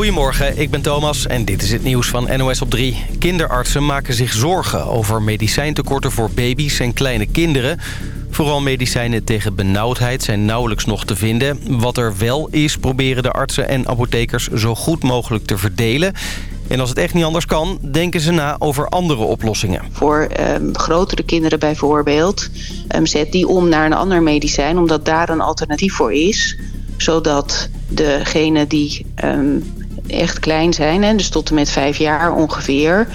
Goedemorgen, ik ben Thomas en dit is het nieuws van NOS op 3. Kinderartsen maken zich zorgen over medicijntekorten voor baby's en kleine kinderen. Vooral medicijnen tegen benauwdheid zijn nauwelijks nog te vinden. Wat er wel is, proberen de artsen en apothekers zo goed mogelijk te verdelen. En als het echt niet anders kan, denken ze na over andere oplossingen. Voor um, grotere kinderen bijvoorbeeld, um, zet die om naar een ander medicijn... omdat daar een alternatief voor is. Zodat degenen die um, echt klein zijn, hè, dus tot en met vijf jaar ongeveer...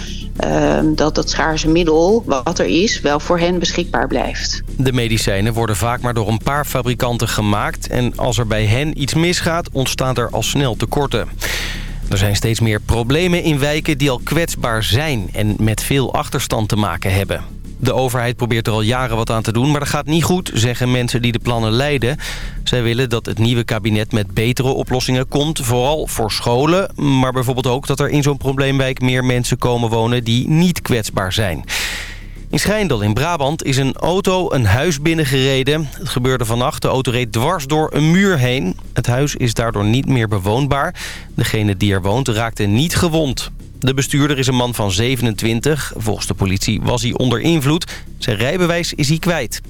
dat dat schaarse middel, wat er is, wel voor hen beschikbaar blijft. De medicijnen worden vaak maar door een paar fabrikanten gemaakt... en als er bij hen iets misgaat, ontstaan er al snel tekorten. Er zijn steeds meer problemen in wijken die al kwetsbaar zijn... en met veel achterstand te maken hebben. De overheid probeert er al jaren wat aan te doen, maar dat gaat niet goed, zeggen mensen die de plannen leiden. Zij willen dat het nieuwe kabinet met betere oplossingen komt, vooral voor scholen. Maar bijvoorbeeld ook dat er in zo'n probleemwijk meer mensen komen wonen die niet kwetsbaar zijn. In Schijndel in Brabant is een auto een huis binnengereden. Het gebeurde vannacht. De auto reed dwars door een muur heen. Het huis is daardoor niet meer bewoonbaar. Degene die er woont raakte niet gewond. De bestuurder is een man van 27. Volgens de politie was hij onder invloed. Zijn rijbewijs is hij kwijt.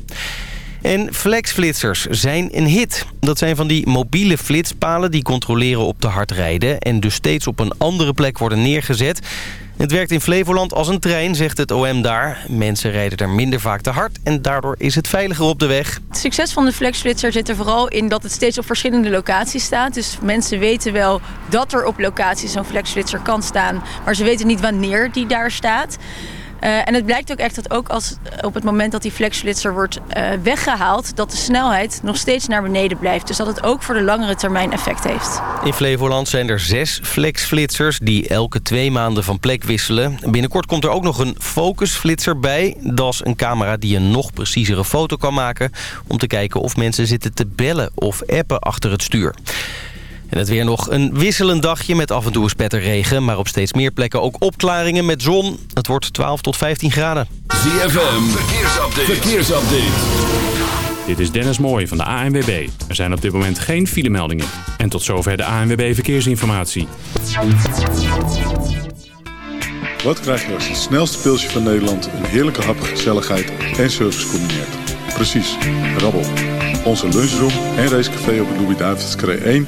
En flexflitsers zijn een hit. Dat zijn van die mobiele flitspalen die controleren op te hard rijden... en dus steeds op een andere plek worden neergezet. Het werkt in Flevoland als een trein, zegt het OM daar. Mensen rijden er minder vaak te hard en daardoor is het veiliger op de weg. Het succes van de flexflitser zit er vooral in dat het steeds op verschillende locaties staat. Dus mensen weten wel dat er op locaties zo'n flexflitser kan staan... maar ze weten niet wanneer die daar staat. Uh, en het blijkt ook echt dat ook als op het moment dat die flexflitser wordt uh, weggehaald... dat de snelheid nog steeds naar beneden blijft. Dus dat het ook voor de langere termijn effect heeft. In Flevoland zijn er zes flexflitsers die elke twee maanden van plek wisselen. Binnenkort komt er ook nog een focusflitser bij. Dat is een camera die een nog preciezere foto kan maken... om te kijken of mensen zitten te bellen of appen achter het stuur. En het weer nog een wisselend dagje met af en toe spetter regen... maar op steeds meer plekken ook opklaringen met zon. Het wordt 12 tot 15 graden. ZFM, verkeersupdate. verkeersupdate. Dit is Dennis Mooij van de ANWB. Er zijn op dit moment geen filemeldingen. En tot zover de ANWB Verkeersinformatie. Wat krijg je als het snelste pilsje van Nederland... een heerlijke hap, gezelligheid en service combineert? Precies, rabbel. Onze lunchroom en racecafé op de Louis-David's 1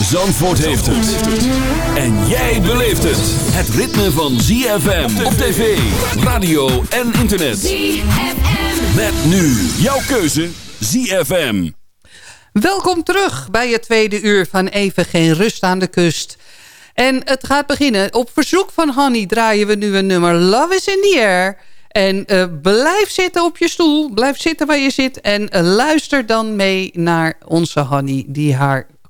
Zandvoort heeft het. En jij beleeft het. Het ritme van ZFM op tv, radio en internet. ZFM. Met nu jouw keuze ZFM. Welkom terug bij het tweede uur van Even Geen Rust aan de Kust. En het gaat beginnen. Op verzoek van Hanny draaien we nu een nummer Love is in the Air... En uh, blijf zitten op je stoel. Blijf zitten waar je zit. En uh, luister dan mee naar onze Hanny die haar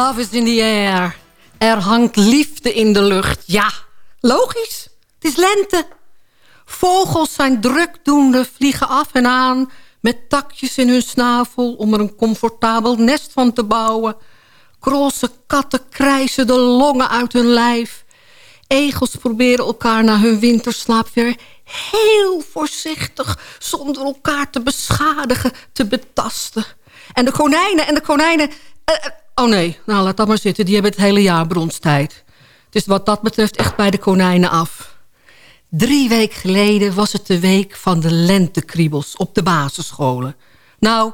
Love is in the air. Er hangt liefde in de lucht. Ja, logisch. Het is lente. Vogels zijn drukdoende, vliegen af en aan... met takjes in hun snavel om er een comfortabel nest van te bouwen. Krosse katten krijsen de longen uit hun lijf. Egels proberen elkaar na hun winterslaap weer heel voorzichtig... zonder elkaar te beschadigen, te betasten. En de konijnen en de konijnen... eh, eh, oh nee, nou laat dat maar zitten. Die hebben het hele jaar bronstijd. Dus wat dat betreft echt bij de konijnen af. Drie weken geleden was het de week van de lentekriebels op de basisscholen. Nou,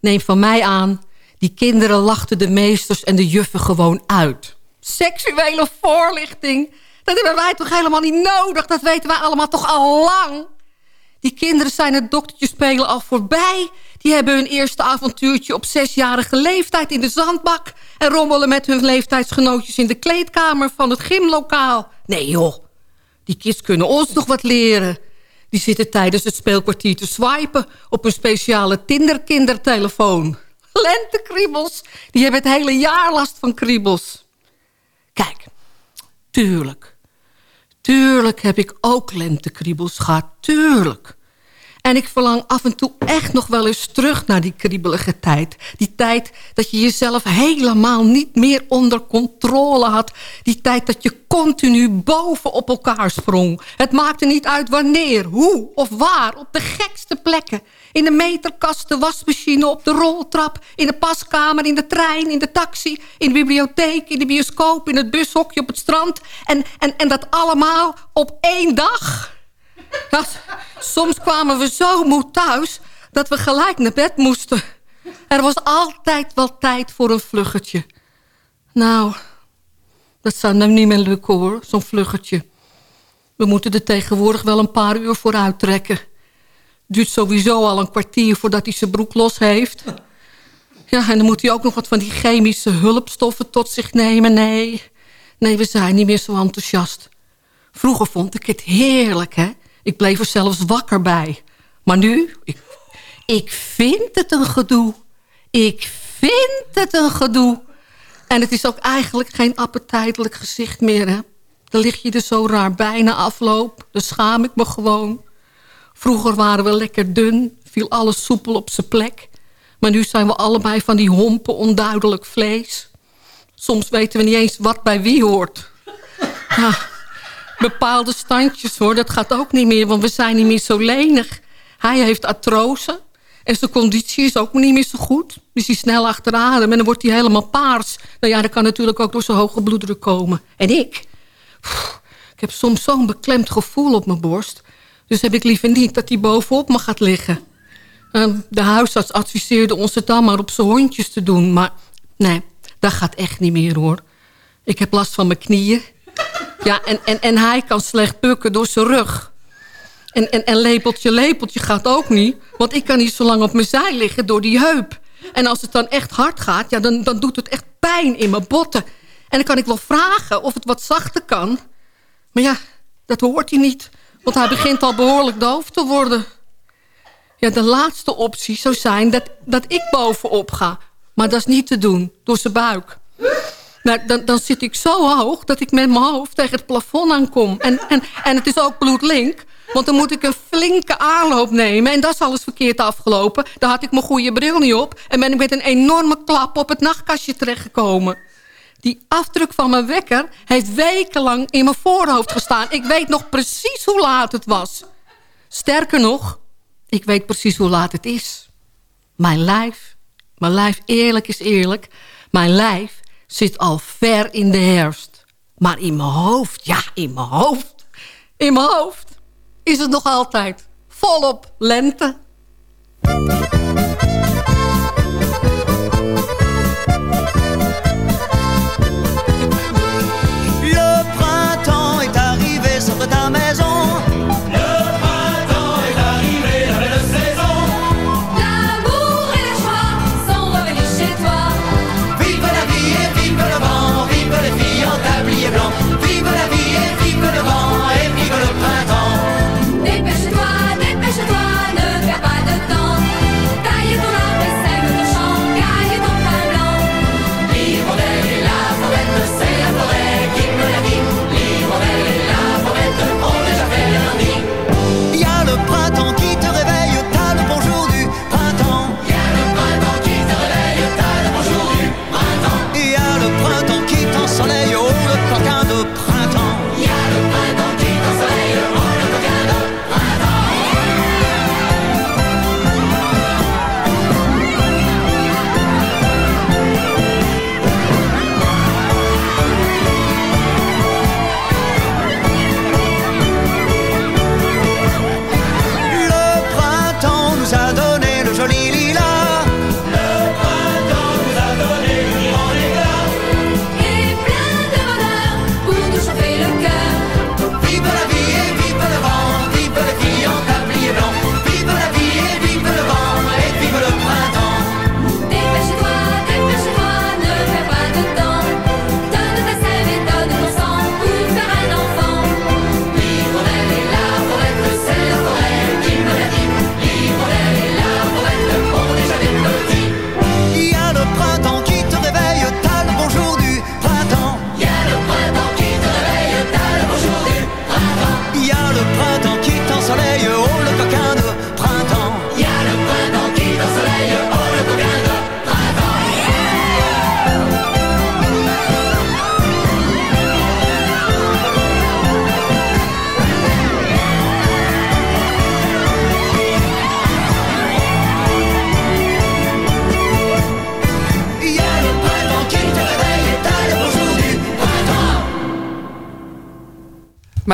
neem van mij aan, die kinderen lachten de meesters en de juffen gewoon uit. Seksuele voorlichting, dat hebben wij toch helemaal niet nodig? Dat weten wij allemaal toch al lang? Die kinderen zijn het doktertje spelen al voorbij. Die hebben hun eerste avontuurtje op zesjarige leeftijd in de zandbak... en rommelen met hun leeftijdsgenootjes in de kleedkamer van het gymlokaal. Nee joh, die kids kunnen ons nog wat leren. Die zitten tijdens het speelkwartier te swipen op een speciale Tinder-kindertelefoon. Lentekriebels, die hebben het hele jaar last van kriebels. Kijk, tuurlijk. Tuurlijk heb ik ook lentekriebels gehad, tuurlijk. En ik verlang af en toe echt nog wel eens terug naar die kriebelige tijd. Die tijd dat je jezelf helemaal niet meer onder controle had. Die tijd dat je continu boven op elkaar sprong. Het maakte niet uit wanneer, hoe of waar, op de gekste plekken. In de meterkast, de wasmachine, op de roltrap... in de paskamer, in de trein, in de taxi... in de bibliotheek, in de bioscoop, in het bushokje op het strand. En, en, en dat allemaal op één dag... Soms kwamen we zo moe thuis dat we gelijk naar bed moesten. Er was altijd wel tijd voor een vluggetje. Nou, dat zou nou niet meer lukken hoor, zo'n vluggetje. We moeten er tegenwoordig wel een paar uur voor uittrekken. Duurt sowieso al een kwartier voordat hij zijn broek los heeft. Ja, en dan moet hij ook nog wat van die chemische hulpstoffen tot zich nemen. Nee, nee, we zijn niet meer zo enthousiast. Vroeger vond ik het heerlijk, hè. Ik bleef er zelfs wakker bij. Maar nu, ik, vind het een gedoe. Ik vind het een gedoe. En het is ook eigenlijk geen appetijtelijk gezicht meer, hè. Dan lig je er zo raar bij na afloop. Dan schaam ik me gewoon. Vroeger waren we lekker dun, viel alles soepel op zijn plek. Maar nu zijn we allebei van die hompen onduidelijk vlees. Soms weten we niet eens wat bij wie hoort. Bepaalde standjes hoor, dat gaat ook niet meer, want we zijn niet meer zo lenig. Hij heeft artrose en zijn conditie is ook niet meer zo goed. Dus hij snel achteraan en dan wordt hij helemaal paars. Nou ja, dat kan natuurlijk ook door zijn hoge bloeddruk komen. En ik? Ik heb soms zo'n beklemd gevoel op mijn borst. Dus heb ik liever niet dat hij bovenop me gaat liggen. Ehm, de huisarts adviseerde ons het dan maar op zijn hondjes te doen. Maar nee, dat gaat echt niet meer hoor. Ik heb last van mijn knieën. Ja, en, en, en hij kan slecht bukken door zijn rug. En, en, en lepeltje, lepeltje gaat ook niet. Want ik kan niet zo lang op mijn zij liggen door die heup. En als het dan echt hard gaat, ja, dan, dan doet het echt pijn in mijn botten. En dan kan ik wel vragen of het wat zachter kan. Maar ja, dat hoort hij niet. Want hij begint al behoorlijk doof te worden. Ja, de laatste optie zou zijn dat, dat ik bovenop ga. Maar dat is niet te doen, door zijn buik. Nou, dan, dan zit ik zo hoog dat ik met mijn hoofd tegen het plafond aankom. En, en, en het is ook bloedlink. Want dan moet ik een flinke aanloop nemen. En dat is alles verkeerd afgelopen. Dan had ik mijn goede bril niet op. En ben ik met een enorme klap op het nachtkastje terechtgekomen. Die afdruk van mijn wekker heeft wekenlang in mijn voorhoofd gestaan. Ik weet nog precies hoe laat het was. Sterker nog, ik weet precies hoe laat het is. Mijn lijf, mijn lijf eerlijk is eerlijk... mijn lijf zit al ver in de herfst. Maar in mijn hoofd, ja, in mijn hoofd... in mijn hoofd is het nog altijd volop lente.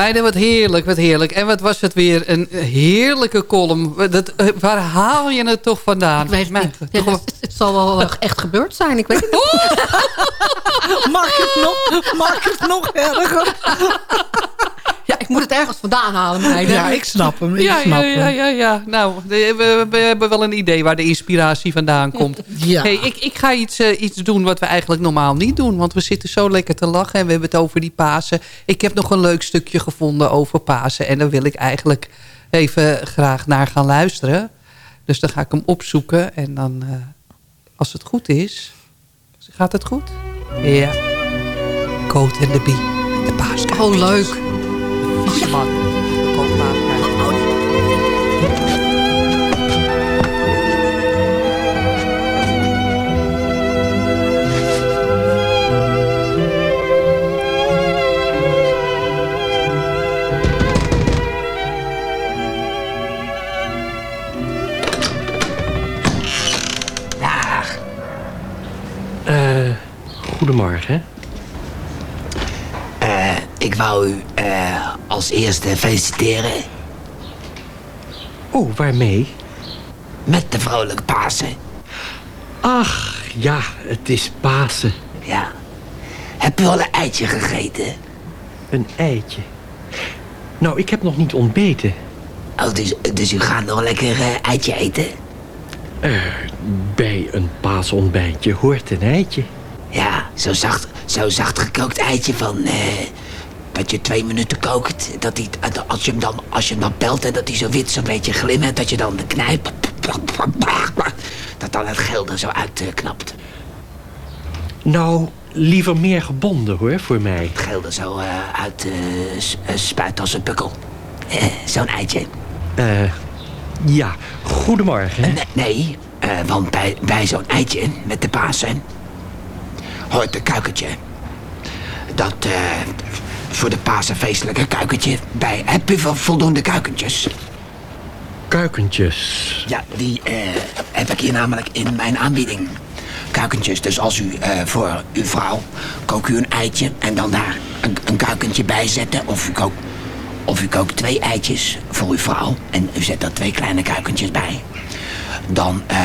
Meiden, wat heerlijk, wat heerlijk. En wat was het weer een heerlijke column. Dat, eh, waar haal je het toch vandaan? Ik weet het niet. het, zal wel echt gebeurd zijn, ik weet het niet. mag, het nog, mag het nog erger? Ja, ik moet het ergens vandaan halen, meiden. Ja, ik snap hem. Ik ja, snap ja, ja, ja, ja. Nou, we, we, hebben wel een idee waar de inspiratie vandaan komt. Ja. Hey, ik, ik ga iets, uh, iets doen wat we eigenlijk normaal niet doen. Want we zitten zo lekker te lachen en we hebben het over die Pasen. Ik heb nog een leuk stukje gevonden over Pasen. En daar wil ik eigenlijk even graag naar gaan luisteren. Dus dan ga ik hem opzoeken. En dan, uh, als het goed is... Gaat het goed? Ja. Coat en de Bie. De paaskaart. Oh, leuk. Vieze man. Uh, goedemorgen. Uh, ik wou u uh, als eerste feliciteren. Oh, waarmee? Met de vrolijke Pasen. Ach, ja, het is Pasen. Ja. Heb u al een eitje gegeten? Een eitje. Nou, ik heb nog niet ontbeten. Oh, dus, dus u gaat nog lekker eh, eitje eten? Eh, bij een paasontbijtje hoort een eitje. Ja, zo zacht, zo zacht gekookt eitje van... eh, dat je twee minuten kookt. Dat die, als, je hem dan, als je hem dan pelt en dat hij zo wit zo'n beetje glimmert... dat je dan de knijp... dat dan het geel er zo uitknapt. Nou, liever meer gebonden hoor, voor mij. Het geel er zo eh, uit eh, spuit als een pukkel. Zo'n eitje. Eh, ja, goedemorgen. Nee, nee want bij, bij zo'n eitje met de Pasen hoort een kuikentje. Dat eh, voor de Pasen feestelijke kuikentje bij. Heb u wel voldoende kuikentjes? Kuikentjes. Ja, die eh, heb ik hier namelijk in mijn aanbieding. Kuikentjes. Dus als u eh, voor uw vrouw kook u een eitje en dan daar een, een kuikentje bij zetten. Of u, kookt, of u kookt twee eitjes voor uw vrouw en u zet er twee kleine kuikentjes bij. Dan eh,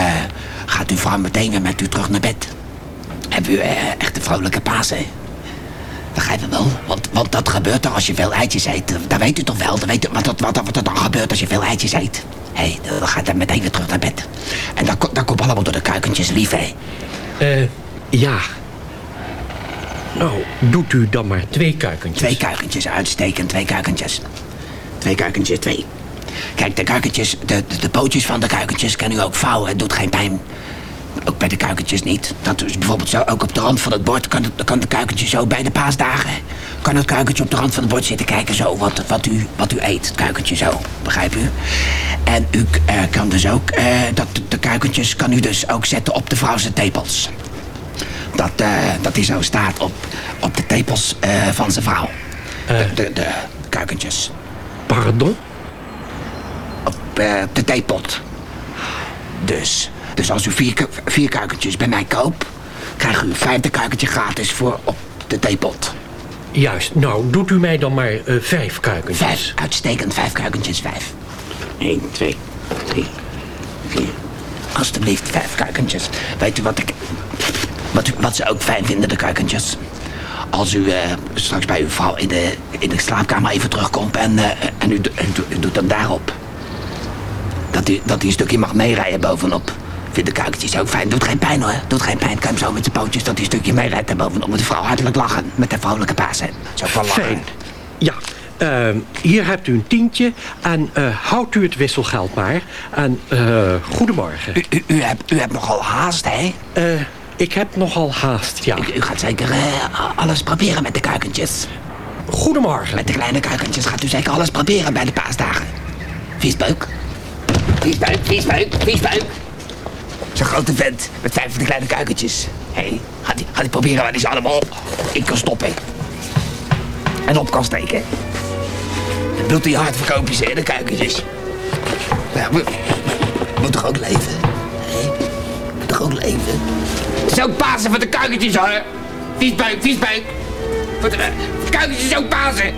gaat uw vrouw meteen weer met u terug naar bed. Heb u echt een vrolijke Pasen. Begrijp je wel? Want, want dat gebeurt er als je veel eitjes eet. Dat weet u toch wel? Dat weet u, wat, dat- wat, wat er dan gebeurt als je veel eitjes eet. Hé, dan gaat hij meteen weer terug naar bed. En dat, dat komt allemaal door de kuikentjes lief, hè? Eh, ja. Nou, doet u dan maar twee kuikentjes. Twee kuikentjes, uitstekend, twee kuikentjes. Twee kuikentjes, twee. Kijk, de kuikentjes, de, de, de pootjes van de kuikentjes kan u ook vouwen. Het doet geen pijn. Ook bij de kuikentjes niet. Dat is bijvoorbeeld zo, ook op de rand van het bord kan, het, kan de kuikentje zo bij de paasdagen. Kan het kuikentje op de rand van het bord zitten kijken zo wat, wat, u, wat u eet. Het kuikentje zo, begrijp u? En u eh, kan dus ook, eh, dat, de kuikentjes kan u dus ook zetten op de vrouwse tepels. Dat, eh, dat die zo staat op, op de tepels van zijn vrouw. De, de, de kuikentjes. Pardon? Op de theepot. Dus, dus als u vier, vier kuikentjes bij mij koopt... krijgt u een vijfde kuikentje gratis voor op de theepot. Juist. Nou, doet u mij dan maar eh, vijf kuikentjes. Vijf, uitstekend, vijf kuikentjes, vijf. Eén, twee, drie, vier. Alsjeblieft, vijf kuikentjes. Weet u wat ik... Wat, u, wat ze ook fijn vinden, de kuikentjes? Als u eh, straks bij uw vrouw in de, in de slaapkamer even terugkomt en, eh, en u, do- u, do- u doet hem daarop. Dat u, dat u een stukje mag meerijden bovenop. Vind de kuikentjes ook fijn. Doet geen pijn hoor. Doet geen pijn. Kan hem zo met zijn pootjes dat hij een stukje meerijdt en bovenop. Met de vrouw hartelijk lachen. Met de vrolijke Pasen. Zo van lachen. Fijn. Ja, ehm, hier hebt u een tientje en eh, houdt u het wisselgeld maar. En eh, goedemorgen. U, u, u, hebt, u hebt nogal haast, hè? Eh, ik heb nogal haast, ja. U, u gaat zeker alles proberen met de kuikentjes. Goedemorgen. Met de kleine kuikentjes gaat u zeker alles proberen bij de paasdagen. Viesbuik. Viesbuik, viesbuik, viesbuik. Zo'n grote vent met vijf van de kleine kuikentjes. Hé, hey, gaat hij hij proberen waar hij ze allemaal in kan stoppen. En op kan steken. Dan doet hij hard verkopen ze, hè, de kuikentjes. Ja, moet, moet toch ook leven? Hé, moet toch ook leven? Het is ook Pasen voor de kuikentjes, hoor. Viesbuik, viesbuik. Voor de, de kuikentjes is ook Pasen.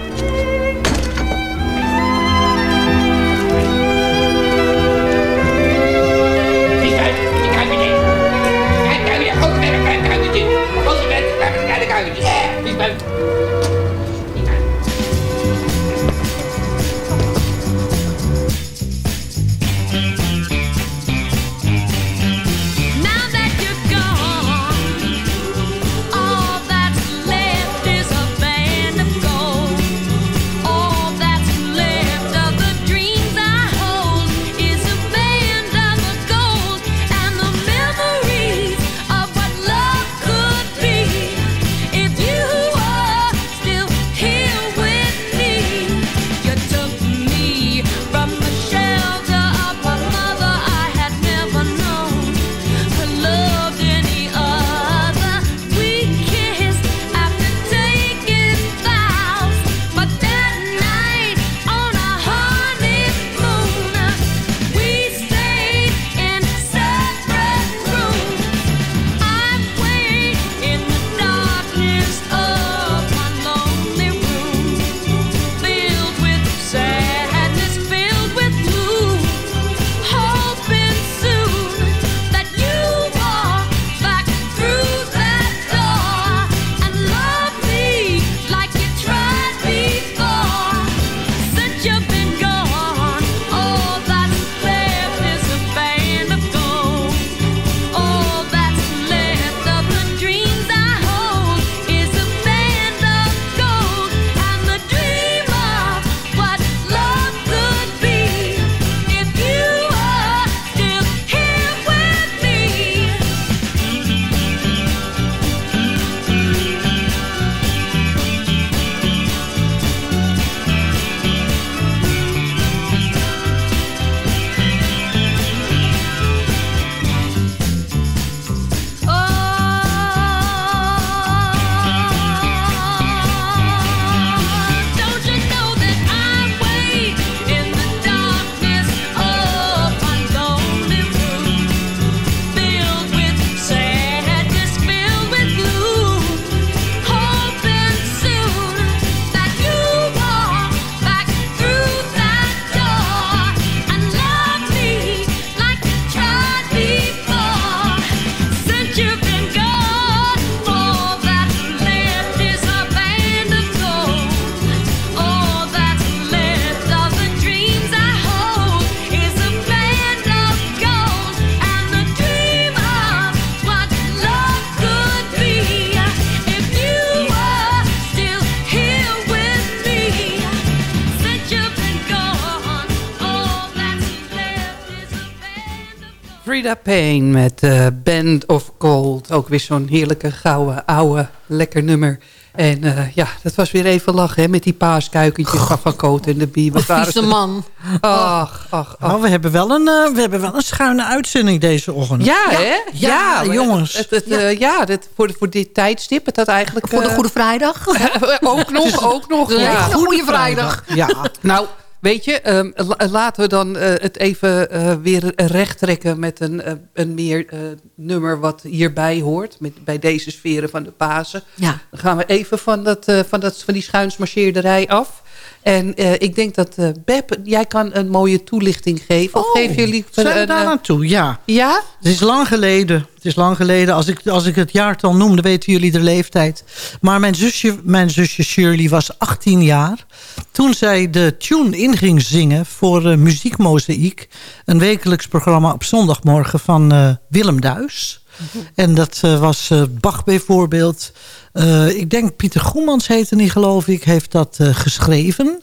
Of Gold. Ook weer zo'n heerlijke, gouden, oude, lekker nummer. En eh, ja, dat was weer even lachen hè, met die paaskuikentjes van Van Koot en de Bie. Wat waren vieze ze- man. Ach, ach, ach. Nou, we, hebben wel een, eh, we hebben wel een schuine uitzending deze ochtend. Ja, hè? Ja, jongens. Het, het, eh, ja, dit, voor, voor dit tijdstip. Het had eigenlijk... Voor de Goede Vrijdag. ook nog, ook nog. Ja, Ja. een goede vrijdag. Ja, Nou, weet je, ehm, la- laten we dan eh, het even eh, weer recht trekken met een, eh, een meer nummer wat hierbij hoort. Met, bij deze sferen van de Pasen. Ja. Dan gaan we even van, dat, van, dat, van die schuinsmarcheerderij af. En eh, ik denk dat eh Beb, jij kan een mooie toelichting geven. Of Oh, geef jullie zijn we een, daar eh, naartoe? Ja. Ja? Het is lang geleden. Het is lang geleden. Als ik, als ik het jaartal noem, dan weten jullie de leeftijd. Maar mijn zusje, mijn zusje Shirley was 18 jaar. Toen zij de tune in ging zingen voor uh, Muziek Mozaïek. Een wekelijks programma op zondagmorgen van Willem Duis. En dat eh, was eh, Bach bijvoorbeeld. Eh, ik denk Pieter Goemans heette die geloof ik. Heeft dat eh, geschreven.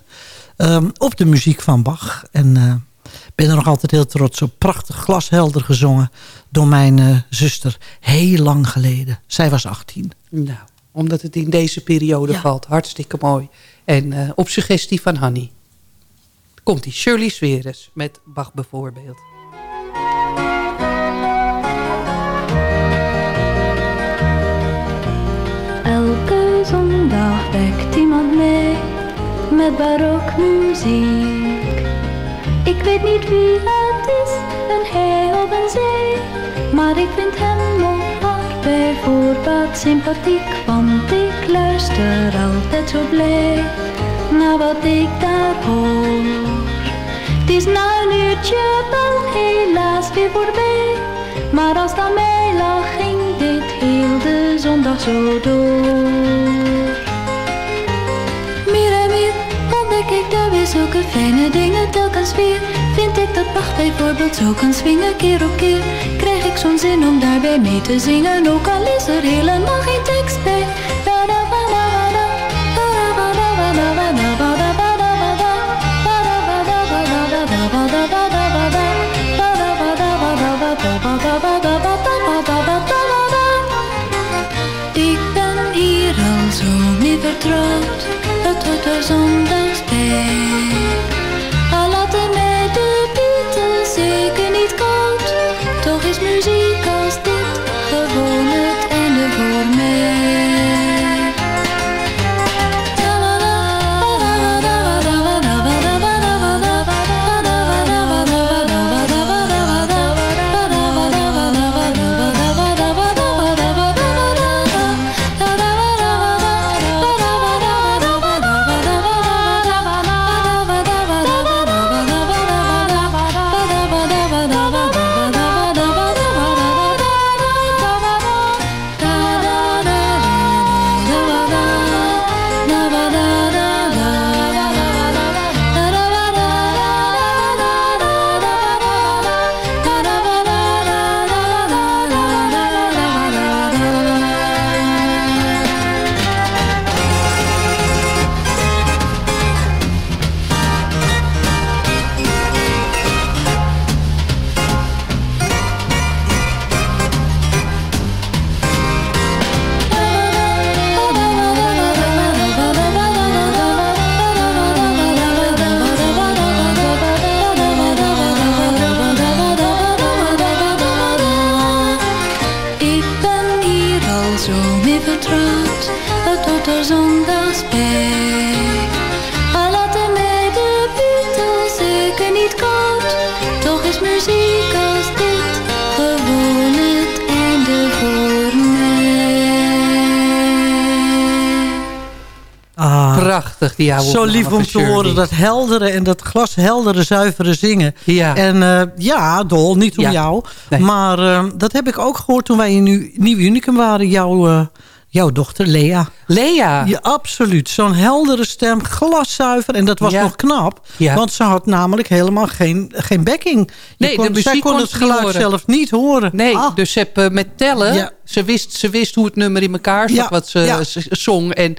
ehm, op de muziek van Bach. En eh, ben er nog altijd heel trots op. Prachtig glashelder gezongen door mijn eh, zuster. Heel lang geleden. Zij was 18. Nou, omdat het in deze periode Ja. valt. Hartstikke mooi. En eh, op suggestie van Hanny. Komt die Shirley Sweres met Bach bijvoorbeeld. Iemand mee met barokmuziek. Ik weet niet wie het is, een hij of een zij, maar ik vind hem of haar bij voorbaat sympathiek, want ik luister altijd zo blij naar wat ik daar hoor. Het is na een uurtje dan helaas weer voorbij, maar als aan mij lag ging dit heel de zondag zo door. Zulke fijne dingen telkens weer. Vind ik dat Bach bijvoorbeeld zo kan swingen keer op keer. Krijg ik zo'n zin om daarbij mee te zingen, ook al is er helemaal geen tekst bij. Ik ben hier al zo mee vertrouwd, het hoort er zondags Prachtig, die oude Zo lief om te horen dat heldere en dat glasheldere zuivere zingen. Ja. En eh, ja, Dol, niet om Ja. jou. Nee. Maar eh, dat heb ik ook gehoord toen wij in Nieuw Nieuw Unicum waren. Jouw, eh, jouw dochter Lea. Lea. Ja, absoluut. Zo'n heldere stem, glaszuiver. En dat was Ja. nog knap. Want ze had namelijk helemaal geen, geen backing. Je Nee, kon, de muziek zij kon kon het ze niet geluid zelf niet horen. Nee, Ah. dus ze heb, met tellen, ze, wist, ze wist hoe het nummer in elkaar zat, wat ze ja. z- zong. En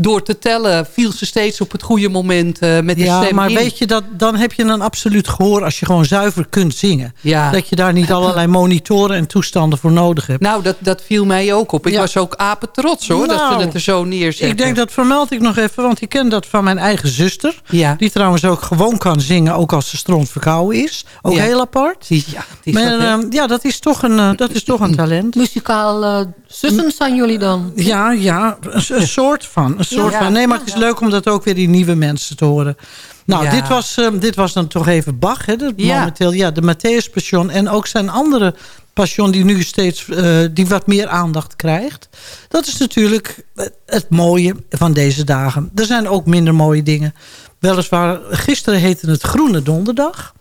door te tellen viel ze steeds op het goede moment eh, met de ja, stem maar in. weet je, dat, dan heb je een absoluut gehoor als je gewoon zuiver kunt zingen. Ja. Dat je daar niet allerlei monitoren en toestanden voor nodig hebt. Nou, dat, dat viel mij ook op. Ik Ja. was ook apen trots hoor, dat Nou, ze het er zo neerzetten. Ik denk dat vermeld ik nog even, want ik ken dat van mijn eigen zuster. Ja. Die trouwens ook gewoon kan zingen, ook als ze stront verkouden is. Ook Ja. heel apart. Ja, maar dat, ehm, ja, dat is toch een, eh, dat is toch een talent. Muzikaal eh, zussen zijn jullie dan? Ja, ja, een, een soort van. Soort van. Nee, maar het is leuk om dat ook weer die nieuwe mensen te horen. Nou, Ja. dit, was, ehm, dit was dan toch even Bach. Hè, dat Ja. Momenteel, ja, de Matthäus Passion. En ook zijn andere passion die nu steeds eh, die wat meer aandacht krijgt. Dat is natuurlijk het- het mooie van deze dagen. Er zijn ook minder mooie dingen. Weliswaar, gisteren heette het Groene Donderdag.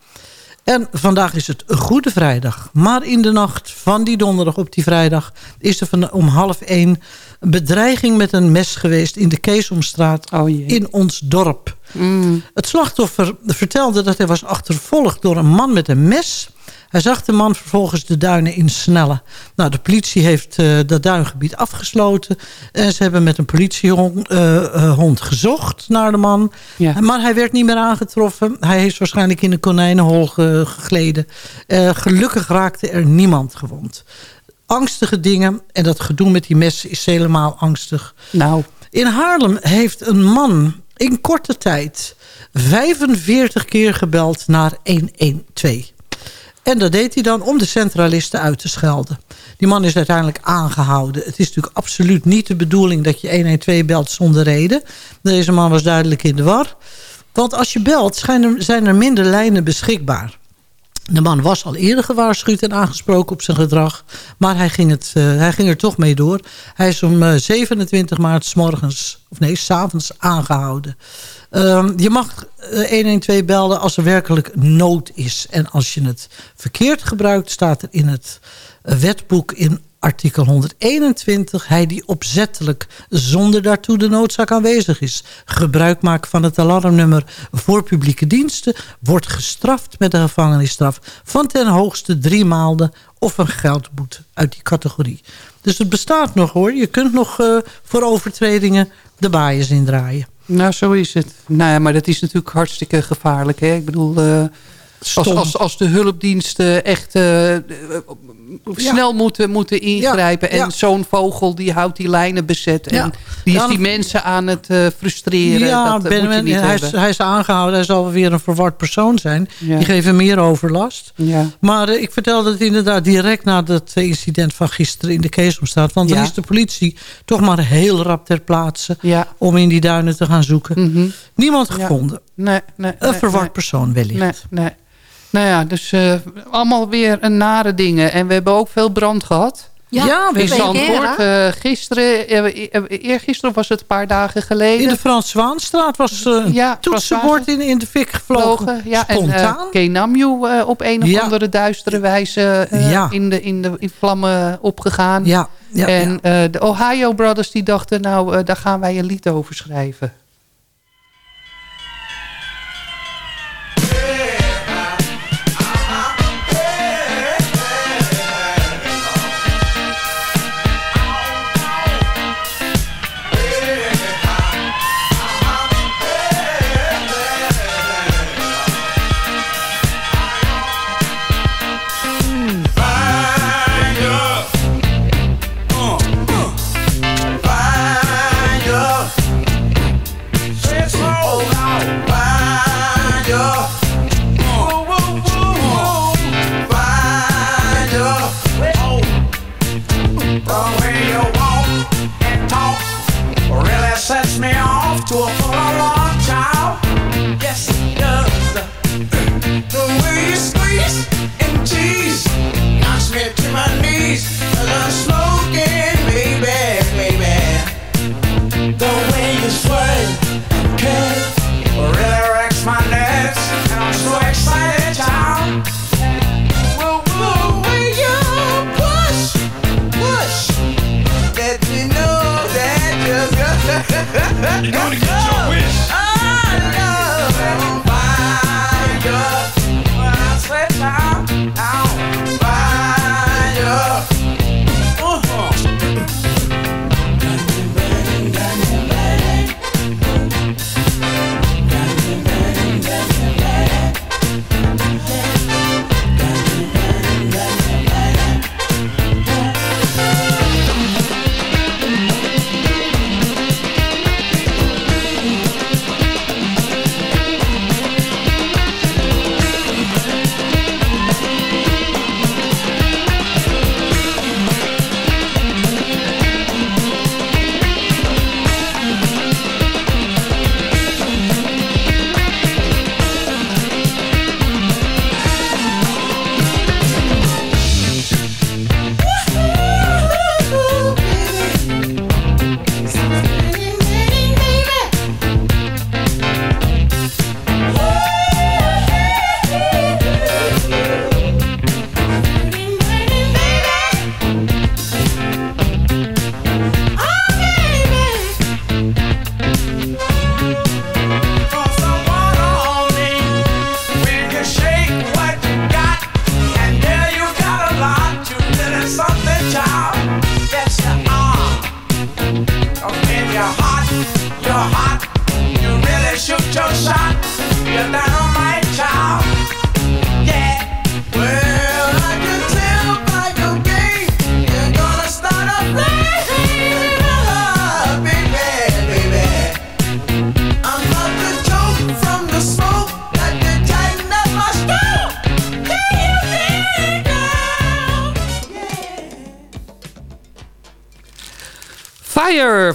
En vandaag is het Goede Vrijdag. Maar in de nacht van die donderdag op die vrijdag... is er van, om half één een bedreiging met een mes geweest... in de Keesomstraat Oh in ons dorp. Mm. Het slachtoffer vertelde dat hij was achtervolgd door een man met een mes. Hij zag de man vervolgens de duinen insnellen. Nou, de politie heeft eh, dat duingebied afgesloten. En ze hebben met een politiehond eh, eh, hond gezocht naar de man. Ja. Maar hij werd niet meer aangetroffen. Hij is waarschijnlijk in een konijnenhol ge- gegleden. Gelukkig raakte er niemand gewond. Angstige dingen. En dat gedoe met die messen is helemaal angstig. Nou, In Haarlem heeft een man in korte tijd 45 keer gebeld naar 112. En dat deed hij dan om de centralisten uit te schelden. Die man is uiteindelijk aangehouden. Het is natuurlijk absoluut niet de bedoeling dat je 112 belt zonder reden. Deze man was duidelijk in de war. Want als je belt zijn er, er minder lijnen beschikbaar. De man was al eerder gewaarschuwd en aangesproken op zijn gedrag. Maar hij ging, het, eh, hij ging er toch mee door. Hij is om eh, 27 maart 's morgens, of nee, s'avonds aangehouden. Ehm, je mag eh, 112 belden als er werkelijk nood is. En als je het verkeerd gebruikt, staat er in het eh, wetboek in artikel 121... hij die opzettelijk, zonder daartoe de noodzaak aanwezig is... gebruik maakt van het alarmnummer voor publieke diensten... wordt gestraft met een gevangenisstraf van ten hoogste drie maanden... of een geldboete uit die categorie. Dus het bestaat nog hoor. Je kunt nog eh, voor overtredingen de baaiers indraaien. Nou zo is het. Nou ja, maar dat is natuurlijk hartstikke gevaarlijk. Hè? Ik bedoel, eh, als, als, als de hulpdiensten echt eh, eh, snel moeten, moeten ingrijpen... en zo'n vogel die houdt die lijnen bezet... En die is die mensen aan het eh, frustreren. Ja, dat ben- moet je niet hij, is, hij is aangehouden. Hij zal weer een verward persoon zijn. Die geven meer overlast. Ja. Maar ik vertelde het inderdaad direct na dat incident van gisteren in de Keesomstraat. Want dan is de politie toch maar heel rap ter plaatse om in die duinen te gaan zoeken. Mhm. Niemand gevonden. Nee, nee, Een nee, verward nee. persoon wellicht. Nee, nee. Nou ja, dus eh, allemaal weer een nare dingen. En we hebben ook veel brand gehad. Ja, we in Zandvoort. eh gisteren, eh, eergisteren was het een paar dagen geleden. In de Frans Zwaanstraat was eh, een Ja, toetsenbord in, in de fik gevlogen. Vlogen, ja, en Spontaan. eh Kenamju eh, op een of Ja. andere duistere wijze eh, Ja. in, de, in, de, in vlammen opgegaan. ja, ja, en ja. eh, de Ohio Brothers die dachten, nou, eh, daar gaan wij een lied over schrijven. gonna go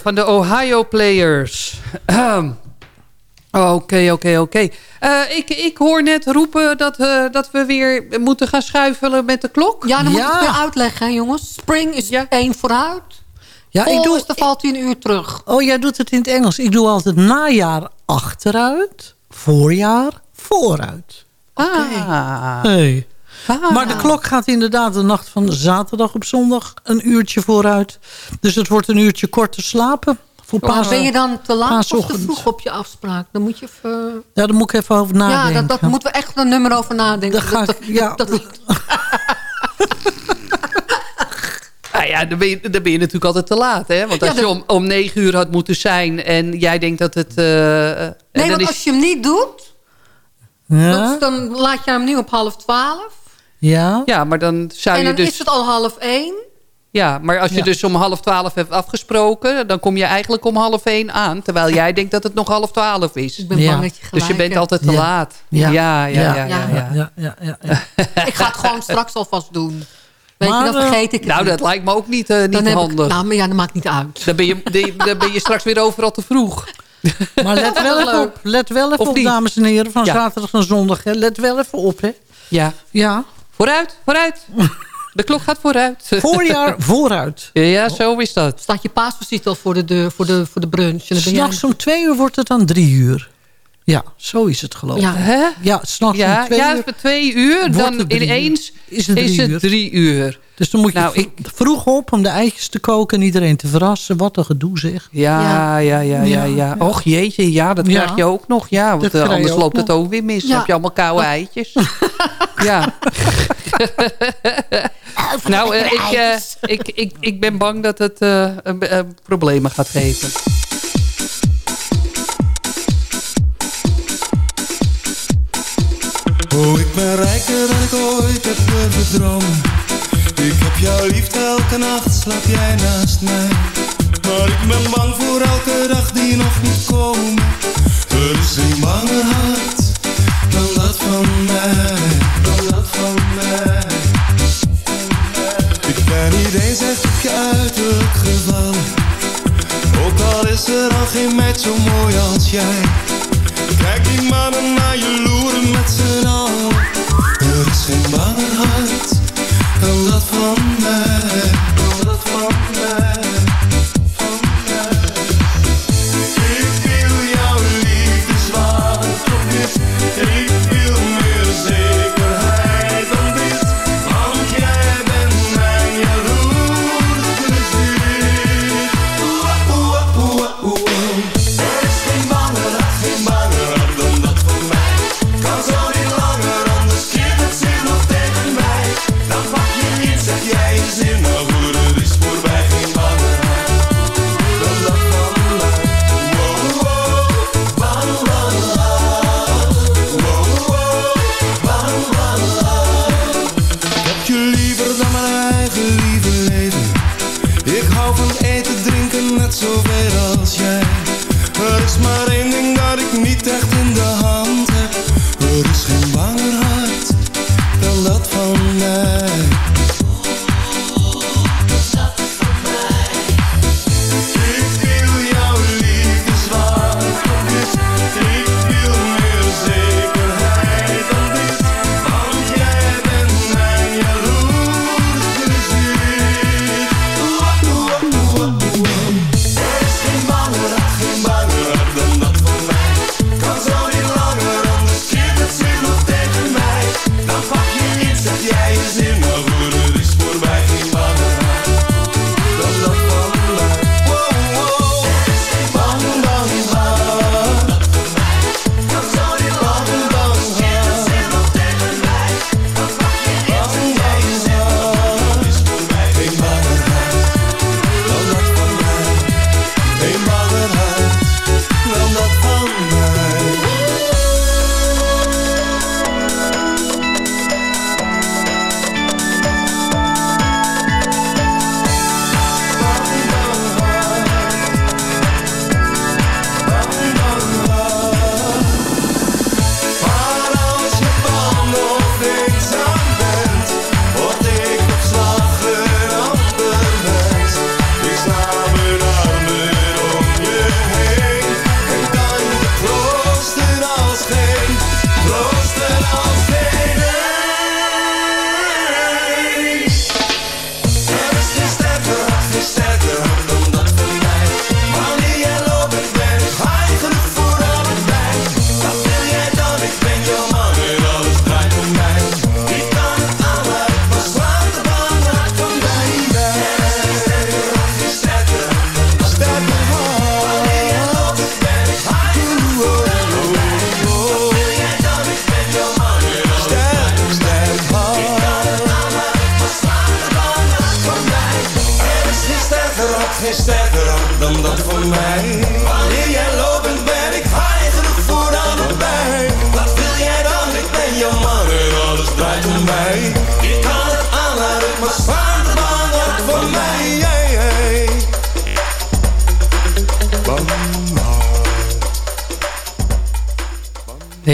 van de Ohio Players. Ahem. Oké, oké, oké. Eh, ik, ik hoor net roepen dat, eh, dat we weer moeten gaan schuifelen met de klok. Ja, dan moet ik het weer uitleggen, hè, jongens. Spring is één vooruit. Ja, ik doe- is dan valt hij een uur terug. Oh, jij doet het in het Engels. Ik doe altijd najaar achteruit, voorjaar vooruit. Ah. Hey. Maar de klok gaat inderdaad de nacht van zaterdag op zondag een uurtje vooruit. Dus het wordt een uurtje korter slapen. Voor Maar paas, ben je dan te laat of te vroeg op je afspraak? Dan moet je even... Ja, daar moet ik even over nadenken. Ja, dat, dat moeten we echt een nummer over nadenken. Daar ga Dat- ik- ja. dat- dat- Nou ja, dan ben, je, dan ben je natuurlijk altijd te laat, hè? Want als Ja, je dat- om, om negen uur had moeten zijn en jij denkt dat het... eh, en Nee, dan want is- als je hem niet doet, Ja, dat- dan laat je hem nu op half twaalf. Ja. Ja, maar dan zou En je dan dus... is het al half één. Ja, maar als je Ja. dus om half twaalf hebt afgesproken... dan kom je eigenlijk om half één aan. Terwijl jij denkt dat het nog half twaalf is. Ik ben Ja. bang dat je gelijk Dus je bent altijd te Ja. laat. Ja. Ja, ja, ja. ja, Ja, ja, ja, ja, ja, ja. Ik ga het gewoon straks alvast doen. Weet Maar, je, dan eh, vergeet ik het Nou, niet. dat lijkt me ook niet, eh, niet Dan heb ik- handig. nou, maar ja, dat maakt niet uit. Dan, ben je, die- dan ben je straks weer overal te vroeg. Maar let wel even op, let wel even Of op dames en heren, van Ja. zaterdag en zondag. Hè. Let wel even op, hè. Ja. Ja, Vooruit, vooruit. De klok gaat vooruit. voorjaar vooruit. Ja, zo is dat. Staat je paasvisite al voor de, deur, voor de, voor de brunch. S'nachts om twee uur wordt het dan drie uur. Ja, zo is het geloof ik. Ja. Hè? Ja, s'nachts Ja, om twee ja uur. voor twee uur. Wordt Dan ineens Is het drie is het drie uur. Dus dan moet je Nou, v- vroeg op om de eitjes te koken en iedereen te verrassen. Wat een gedoe zeg. Ja, ja, ja, ja. ja, Ja. Och jeetje, ja, dat Ja. krijg je ook nog. Ja, want eh, anders loopt het ook weer mis. Ja. Dan heb je allemaal koude eitjes. ja. nou, eh, ik, eh, ik, ik, ik ben bang dat het problemen gaat geven. Oh, ik ben rijker dan ik ooit heb dromen. Ik heb jou lief, elke nacht slaap jij naast mij. Maar ik ben bang voor elke dag die nog niet komt. Er is een banger hart dan dat van mij. Dan dat van mij. Ik ben niet eens echt op je uiterlijk gevallen. Ook al is er al geen meid zo mooi als jij. Kijk die mannen naar je loeren met z'n allen. Er is geen banger hart dan dat van mij. Dan dat van mij.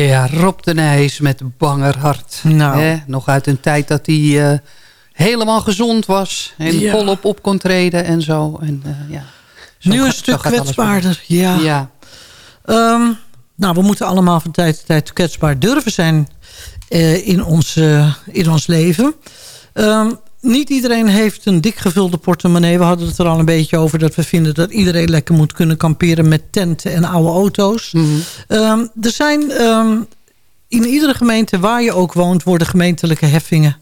Ja, Rob de Nijs met Banger Hart. Nou. Hè, nog uit een tijd dat hij eh, helemaal gezond was. En Ja. volop op kon treden en zo. En, eh, ja. Zo Nu een stuk kwetsbaarder. Ja. Ja. Ehm, nou, we moeten allemaal van tijd tot tijd kwetsbaar durven zijn eh, in, ons, in ons leven. Ehm, niet iedereen heeft een dik gevulde portemonnee. We hadden het er al een beetje over dat we vinden dat iedereen lekker moet kunnen kamperen met tenten en oude auto's. Ehm, er zijn ehm, in iedere gemeente waar je ook woont worden gemeentelijke heffingen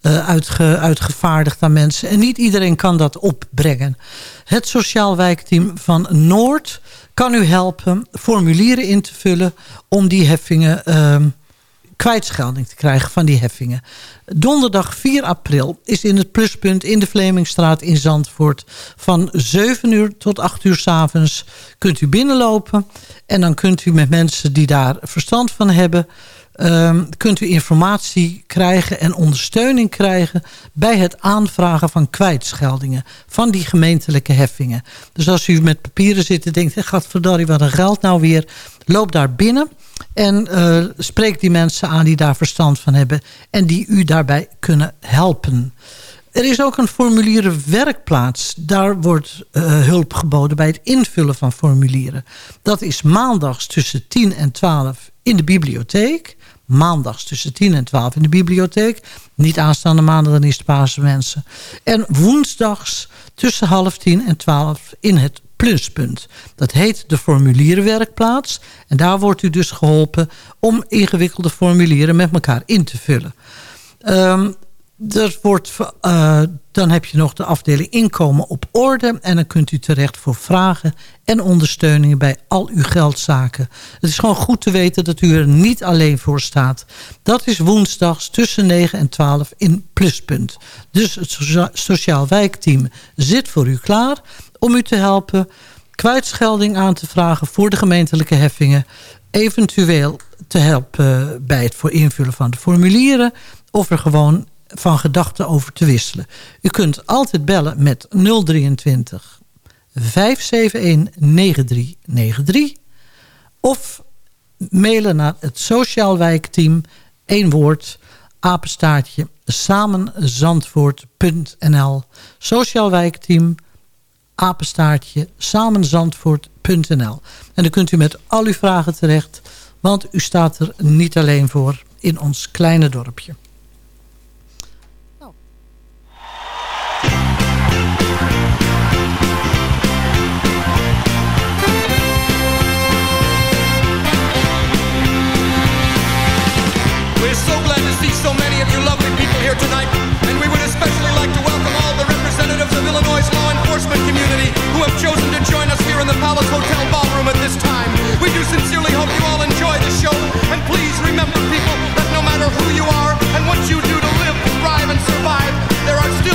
eh, uitge- uitgevaardigd aan mensen. En niet iedereen kan dat opbrengen. Het Sociaal Wijkteam van Noord kan u helpen formulieren in te vullen om die heffingen ehm, kwijtschelding te krijgen van die heffingen. Donderdag 4 april is in het pluspunt in de Vlemingstraat in Zandvoort van 7 uur tot 8 uur s avonds kunt u binnenlopen en dan kunt u met mensen die daar verstand van hebben ehm, kunt u informatie krijgen en ondersteuning krijgen bij het aanvragen van kwijtscheldingen van die gemeentelijke heffingen. Dus als u met papieren zit en denkt, gadverdarrie, wat een geld nou weer, loop daar binnen en eh, spreek die mensen aan die daar verstand van hebben en die u daarbij kunnen helpen. Er is ook een formulieren werkplaats. Daar wordt eh, hulp geboden bij het invullen van formulieren. Dat is maandags tussen 10 en 12 in de bibliotheek. Maandags tussen 10 en 12 in de bibliotheek. Niet aanstaande maandag, dan is het mensen. En woensdags tussen half 10 en 12 in het pluspunt. Dat heet de formulierenwerkplaats. En daar wordt u dus geholpen om ingewikkelde formulieren met elkaar in te vullen. Ehm, wordt, eh, dan heb je nog de afdeling inkomen op orde. En dan kunt u terecht voor vragen en ondersteuningen bij al uw geldzaken. Het is gewoon goed te weten dat u er niet alleen voor staat. Dat is woensdags tussen 9 en 12 in Pluspunt. Dus het socia- Sociaal Wijkteam zit voor u klaar om u te helpen kwijtschelding aan te vragen voor de gemeentelijke heffingen. Eventueel te helpen bij het voor invullen van de formulieren. Of er gewoon van gedachten over te wisselen. U kunt altijd bellen met 023 571 9393. Of mailen naar het Sociaal Wijkteam. één woord, apenstaartje, samenzandvoort.nl. Sociaal Wijkteam, apenstaartje, samenzandvoort.nl. En dan kunt u met al uw vragen terecht. Want u staat er niet alleen voor in ons kleine dorpje. Who have chosen to join us here in the Palace Hotel ballroom at this time. We do sincerely hope you all enjoy the show, and please remember, people, that no matter who you are and what you do to live, thrive, and survive, there are still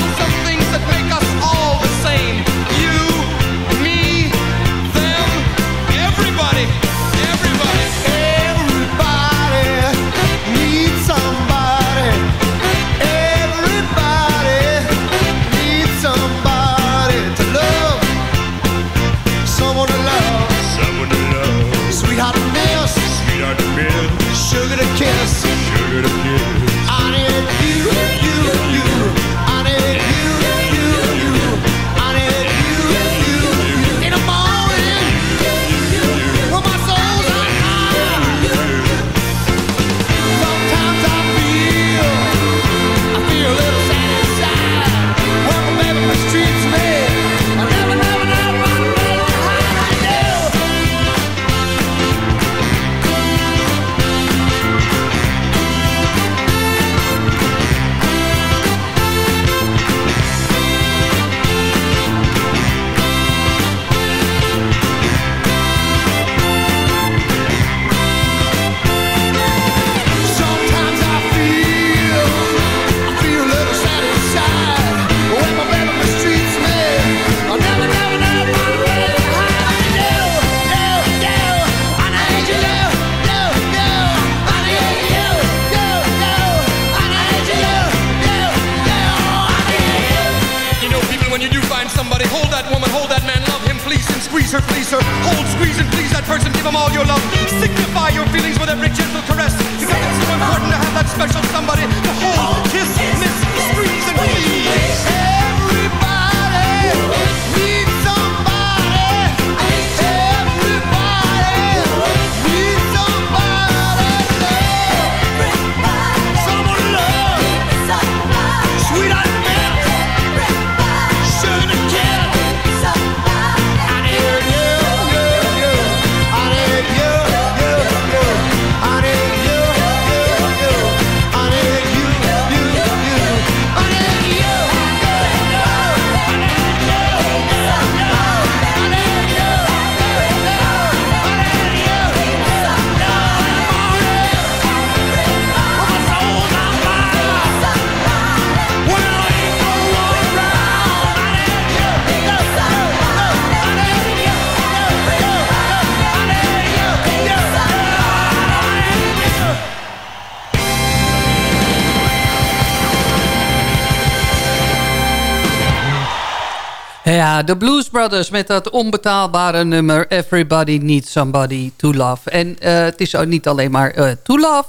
Ja, de Blues Brothers met dat onbetaalbare nummer... Everybody Needs Somebody to Love. En eh, het is ook niet alleen maar eh, to love...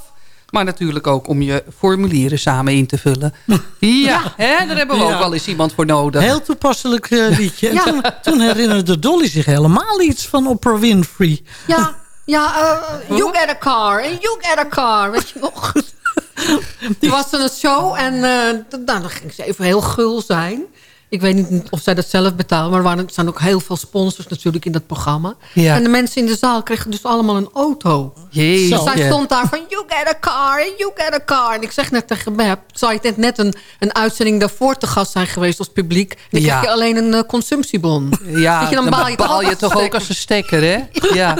maar natuurlijk ook om je formulieren samen in te vullen. Ja, Hè, daar hebben we Ja. ook wel eens iemand voor nodig. Heel toepasselijk eh, liedje. Ja. toen, toen herinnerde Dolly zich helemaal iets van Oprah Winfrey. Ja, ja eh, you get a car. En you get a car. Weet je nog? Die was een show en eh, nou, dan ging ze even heel gul zijn. Ik weet niet of zij dat zelf betalen. Maar er zijn ook heel veel sponsors natuurlijk in dat programma. Ja. En de mensen in de zaal kregen dus allemaal een auto. Jeetje. Dus zij stond daar van, you get a car, you get a car. En ik zeg net tegen Beb, zou je net, een, een uitzending daarvoor te gast zijn geweest als publiek. Dan Ja. krijg je alleen een eh, consumptiebon. Ja, je, dan baal je, toch ook toch ook als een stekker, hè? Ja.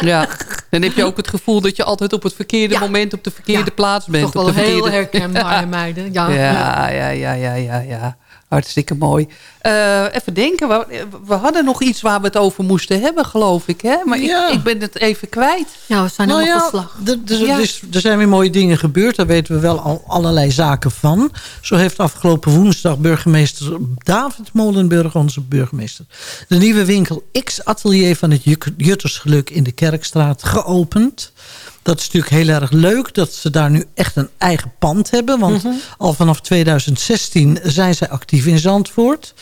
Ja, dan heb je ook het gevoel dat je altijd op het verkeerde moment op de verkeerde plaats bent. Toch wel op de heel herkenbaar, meiden. Ja, Ja, ja, ja, ja, ja, ja. Hartstikke mooi. Eh, even denken, we, we hadden nog iets waar we het over moesten hebben, geloof ik. Hè? Maar Ja. ik, ik ben het even kwijt. Ja, we zijn Nou helemaal ja, slag. Ja. dus er zijn weer mooie dingen gebeurd. Daar weten we wel al allerlei zaken van. Zo heeft afgelopen woensdag burgemeester David Molenburg, onze burgemeester... de nieuwe winkel X-atelier van het Juttersgeluk in de Kerkstraat geopend. Dat is natuurlijk heel erg leuk dat ze daar nu echt een eigen pand hebben. Want al vanaf 2016 zijn zij actief in Zandvoort.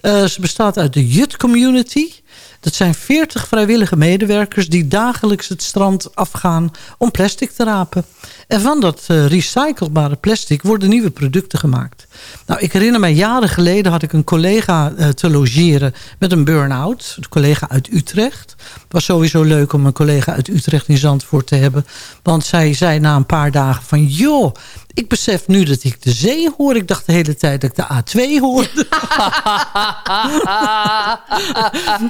Eh, ze bestaat uit de Jut Community. Dat zijn 40 vrijwillige medewerkers die dagelijks het strand afgaan om plastic te rapen. En van dat eh, recyclebare plastic worden nieuwe producten gemaakt. Nou, ik herinner mij jaren geleden had ik een collega eh, te logeren met een burn-out. Een collega uit Utrecht. Het was sowieso leuk om een collega uit Utrecht in Zandvoort te hebben. Want zij zei na een paar dagen van... joh, ik besef nu dat ik de zee hoor. Ik dacht de hele tijd dat ik de A2 hoorde.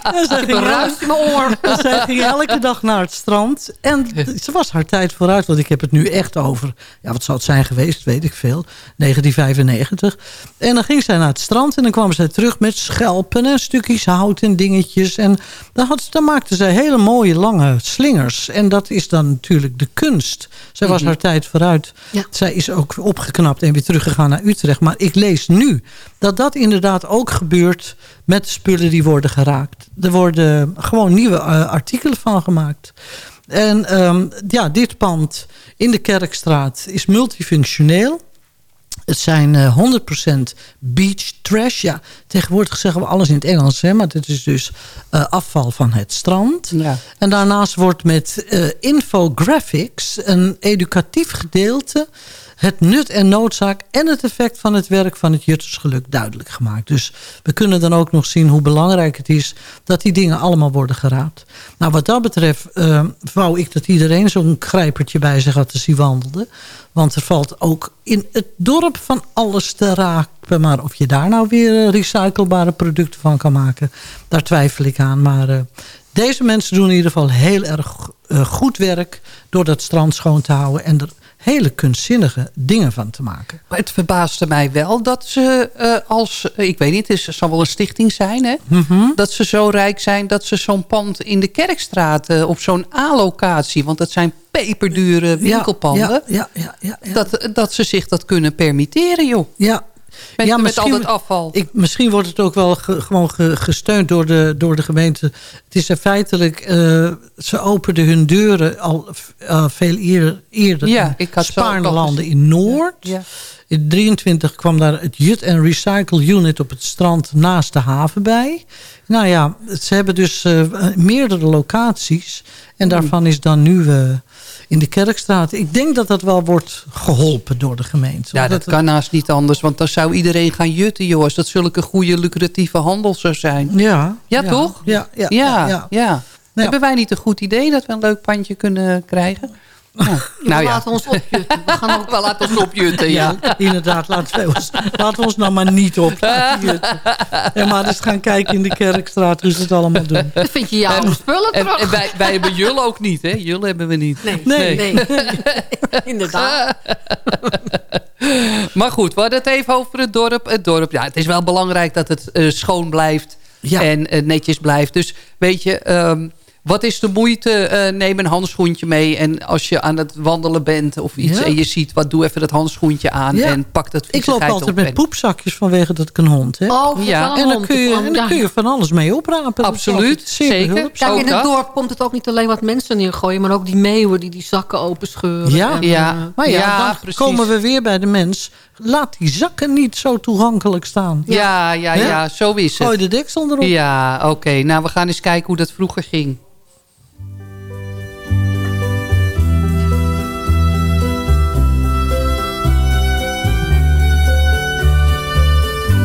Een ging in mijn oor. zij ging elke dag naar het strand. En ze was haar tijd vooruit. Want ik heb het nu echt over... Ja, wat zal het zijn geweest? Weet ik veel. 1995. En dan ging zij naar het strand. En dan kwam zij terug met schelpen en stukjes hout en dingetjes. En dan, had, dan maakte zij hele mooie lange slingers. En dat is dan natuurlijk de kunst. Zij was Mhm. haar tijd vooruit. Ja. Zij is ook opgeknapt en weer teruggegaan naar Utrecht. Maar ik lees nu dat dat inderdaad ook gebeurt met de spullen die worden geraakt. Er worden gewoon nieuwe eh, artikelen van gemaakt. En ehm, ja, dit pand in de Kerkstraat is multifunctioneel. Het zijn eh, 100% beach trash. Ja, tegenwoordig zeggen we alles in het Engels. Hè, maar dit is dus eh, afval van het strand. Ja. En daarnaast wordt met eh, infographics een educatief gedeelte... het nut en noodzaak en het effect van het werk van het Juttersgeluk duidelijk gemaakt. Dus we kunnen dan ook nog zien hoe belangrijk het is... dat die dingen allemaal worden geraapt. Nou, wat dat betreft eh, wou ik dat iedereen zo'n grijpertje bij zich had te zien wandelde. Want er valt ook in het dorp van alles te raken. Maar of je daar nou weer eh, recyclebare producten van kan maken... daar twijfel ik aan. Maar eh, deze mensen doen in ieder geval heel erg goed werk... door dat strand schoon te houden... en er hele kunstzinnige dingen van te maken. Maar het verbaasde mij wel dat ze eh, als... eh, ik weet niet, het zal wel een stichting zijn, hè? Mhm. Dat ze zo rijk zijn dat ze zo'n pand in de Kerkstraat... eh, op zo'n A-locatie, want dat zijn peperdure winkelpanden... Ja, ja, ja. Dat, dat ze zich dat kunnen permitteren, joh. Ja, Ja, met al dat afval. Ik, misschien wordt het ook wel ge- gewoon ge- gesteund door de, door de gemeente. Het is er feitelijk, eh, ze openden hun deuren al eh, veel eerder, eerder Ja, ik had gezien. in Noord. Ja. In 23 kwam daar het Jut en Recycle Unit op het strand naast de haven bij. Nou ja, ze hebben dus eh, meerdere locaties. En daarvan is dan nu in de Kerkstraat. Ik denk dat dat wel wordt geholpen door de gemeente. Ja, dat kan naast niet anders. Want dan zou iedereen gaan jutten, joh. Als dat zulke goede, lucratieve handel zou zijn. Ja. Ja, ja, toch? Ja, ja, Ja, ja, ja. Hebben wij niet een goed idee dat we een leuk pandje kunnen krijgen? Nou, We nou ja. laten ons opjutten. We gaan ook We laten ons opjutten, ja. Ja, inderdaad. Laten we, ons, laten we ons nou maar niet op laten. En maar eens gaan kijken in de Kerkstraat hoe ze het allemaal doen. Dan vind je oude spullen En, terug. en wij, wij hebben Jul ook niet, hè? Jul hebben we niet. Nee, Nee. nee. Inderdaad. Maar goed, we hadden het even over het dorp. Het dorp, ja, het is wel belangrijk dat het eh, schoon blijft. Ja. En eh, netjes blijft. Dus weet je, ehm, wat is de moeite? Eh, neem een handschoentje mee. En als je aan het wandelen bent of iets Ja. en je ziet wat, doe even dat handschoentje aan. Ja. En pak dat Ik loop altijd op met en- poepzakjes vanwege dat ik een hond heb. Oh, Ja. en dan kun je, en dan kun je van alles mee oprapen. Absoluut, zeker. Kijk, in het dorp komt het ook niet alleen wat mensen neergooien... maar ook die meeuwen die die zakken openscheuren. Ja. En, Ja. eh, Maar ja, Ja, dan precies. komen we weer bij de mens. Laat die zakken niet zo toegankelijk staan. Ja, ja, ja, zo is Gooi het. de deksel erop. Ja, oké. Nou, we gaan eens kijken hoe dat vroeger ging.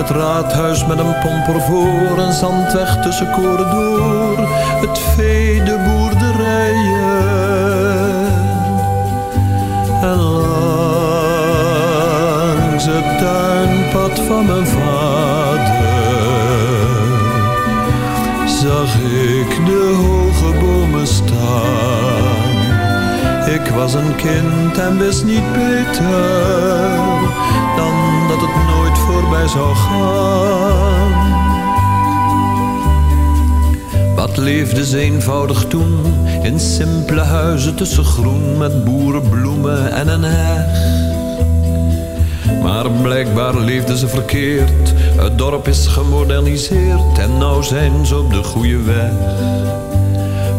Het raadhuis met een pomper voor. Een zandweg tussen koren door. Het vee, de boerderijen. En langs het tuinpad van mijn vader was een kind en wist niet beter dan dat het nooit voorbij zou gaan. Wat leefde ze eenvoudig toen in simpele huizen tussen groen met boerenbloemen en een heg. Maar blijkbaar leefden ze verkeerd. Het dorp is gemoderniseerd en nou zijn ze op de goede weg.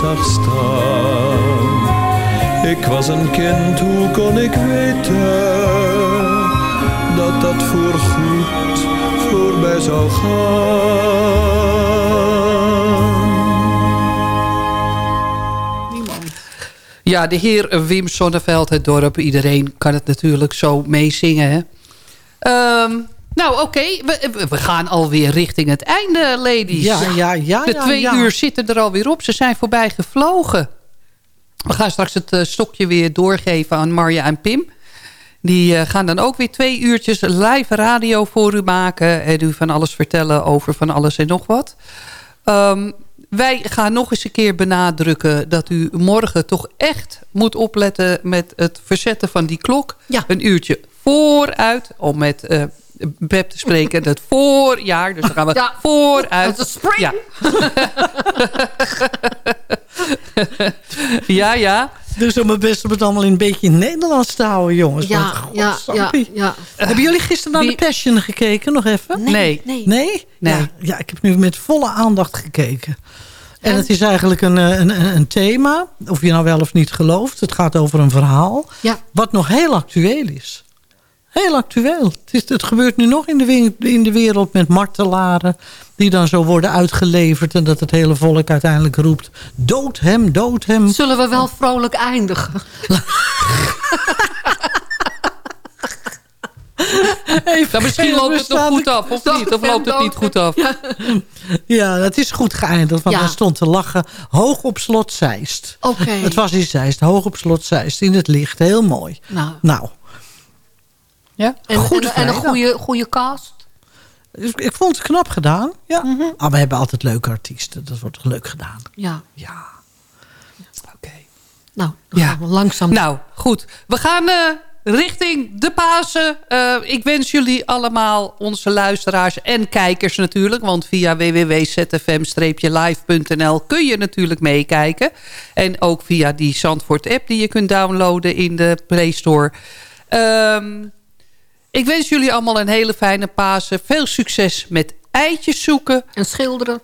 zag staan. Ik was een kind, hoe kon ik weten dat dat voorgoed voorbij zou gaan? Ja, de heer Wim Sonneveld, het dorp. Iedereen kan het natuurlijk zo meezingen. Hè? Nou, oké. We, we- we gaan alweer richting het einde, ladies. Ja, ja, ja, De ja, twee ja. uur zitten er alweer op. Ze zijn voorbij gevlogen. We gaan straks het eh, stokje weer doorgeven aan Marja en Pim. Die eh, gaan dan ook weer twee uurtjes live radio voor u maken. En u van alles vertellen over van alles en nog wat. Ehm, wij gaan nog eens een keer benadrukken dat u morgen toch echt moet opletten met het verzetten van die klok. Een uurtje vooruit, om met eh Beb te spreken, het voorjaar. Dus dan gaan we Ja. vooruit. Het is spring. Ja. ja, ja. Dus om mijn best om het allemaal in een beetje in het Nederlands te houden, jongens. Ja, Want, ja, ja. Hebben jullie gisteren naar Wie- de Passion gekeken, nog even? Nee. Nee. Nee? Nee. Ja, ja, ik heb nu met volle aandacht gekeken. En het is eigenlijk een, eh, een, een, een thema, of je nou wel of niet gelooft. Het gaat over een verhaal, Ja. wat nog heel actueel is. Heel actueel. Het, is, het gebeurt nu nog in de, in de wereld met martelaren... die dan zo worden uitgeleverd... en dat het hele volk uiteindelijk roept... dood hem, dood hem. Zullen we wel vrolijk eindigen? Misschien loopt het nog goed af, of niet? Of loopt het niet goed af? Ja, het is goed geëindigd, want Ja. hij stond te lachen. Hoog op slot Zeist. Oké. Het was in Zeist, hoog op slot Zeist, in het licht. Heel mooi. Nou. Nou, Ja? En, Goed en, en een goede, goede cast? dus ik vond het knap gedaan. Ja. Mhm. Maar we hebben altijd leuke artiesten. Dat wordt leuk gedaan. Ja. Ja. Oké. Nou, dan Ja. gaan we langzaam. Nou, goed. We gaan eh, richting de Pasen. Eh, ik wens jullie allemaal, onze luisteraars en kijkers natuurlijk... want via www.zfm-live.nl kun je natuurlijk meekijken. En ook via die Zandvoort-app die je kunt downloaden in de Play Store. Ehm, ik wens jullie allemaal een hele fijne Pasen. Veel succes met eitjes zoeken. En schilderen.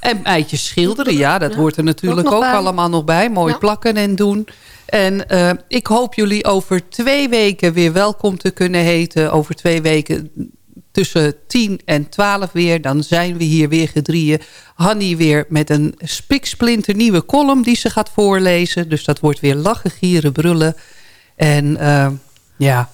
En eitjes schilderen, ja, dat Ja, hoort er natuurlijk ook nog allemaal nog bij. Mooi Ja. plakken en doen. En eh, ik hoop jullie over twee weken weer welkom te kunnen heten. Over twee weken tussen 10 en 12 weer. Dan zijn we hier weer gedrieën. Hanny weer met een spiksplinter nieuwe column die ze gaat voorlezen. Dus dat wordt weer lachen, gieren, brullen. En eh, ja...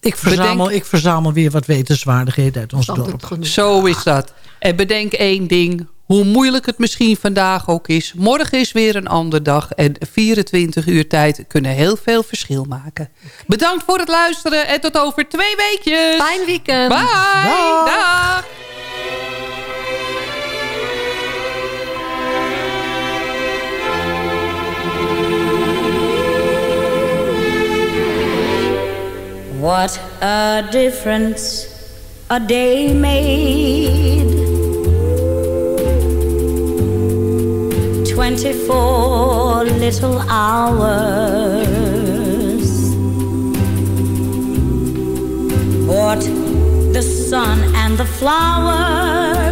Ik verzamel, ik verzamel weer wat wetenswaardigheden uit ons dorp. genoeg. Zo is dat. En bedenk één ding. Hoe moeilijk het misschien vandaag ook is. Morgen is weer een andere dag. En 24 uur tijd kunnen heel veel verschil maken. Bedankt voor het luisteren. En tot over twee weekjes. Fijn weekend. Bye. Dag. What a difference a day made. Twenty-four little hours. Bought the sun and the flowers.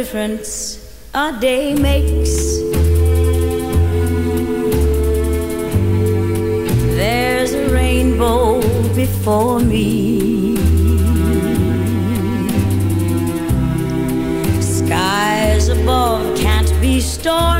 Difference a day makes. There's a rainbow before me. Skies above can't be stormy.